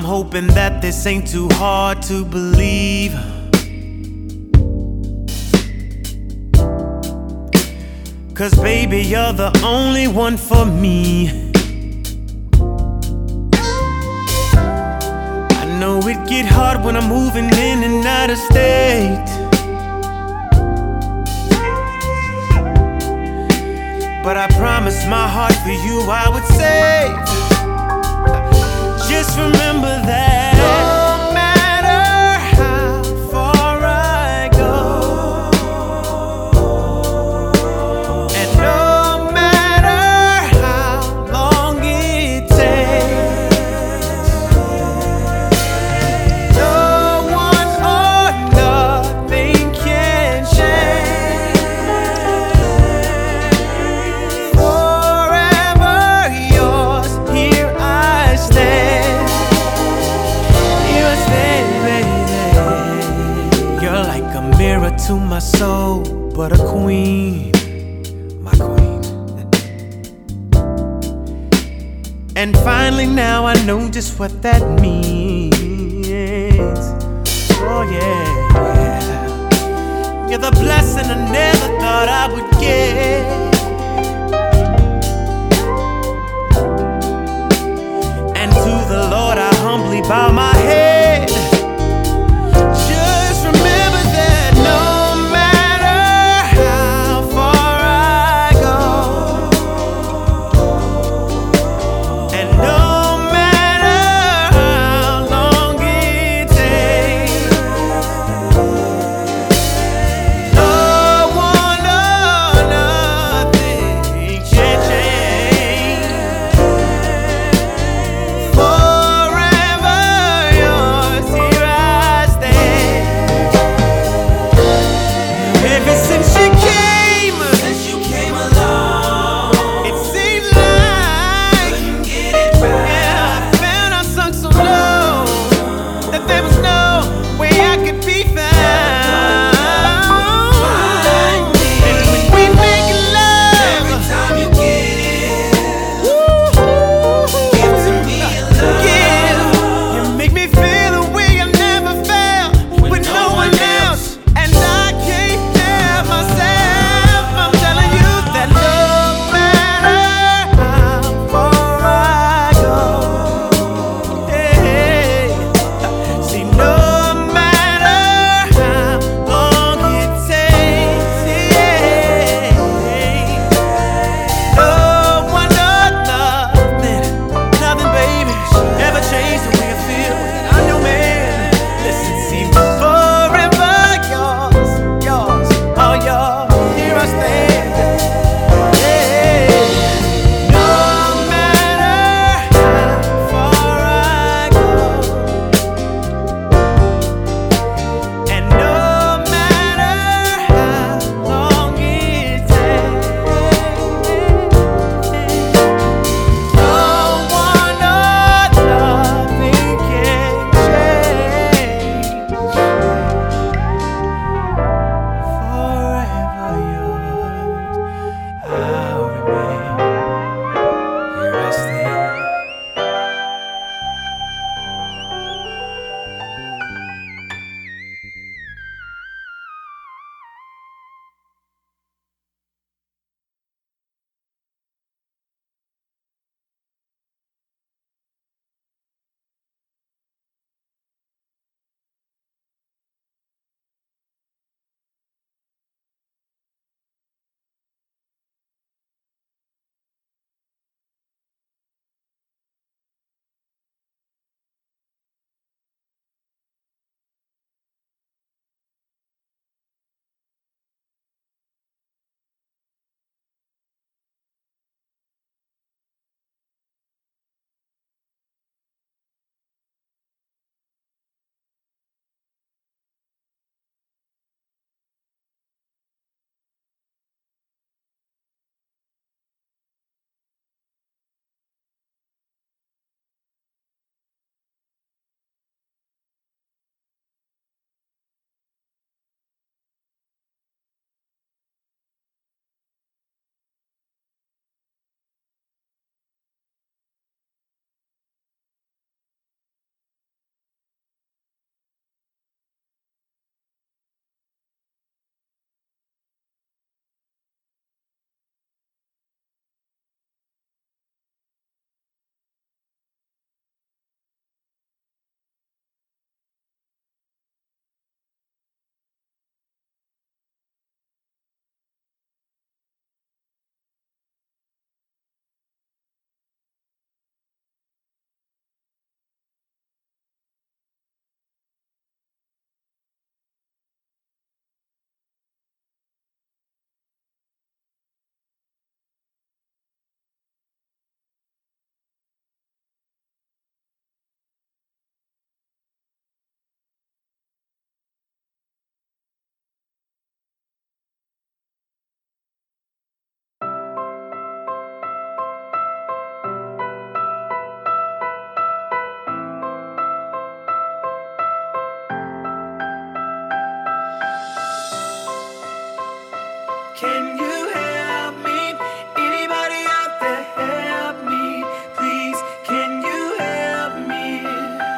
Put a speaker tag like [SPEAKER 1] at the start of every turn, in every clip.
[SPEAKER 1] I'm hoping that this ain't too hard to believe. Cause baby, you're the only one for me. I know it get hard when I'm moving in and out of state. But I promise my heart for you I would save. Just remember that And finally, now I know just what that means. Oh, yeah. You're the blessing I never thought I would get.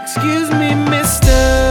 [SPEAKER 1] Excuse me, mister.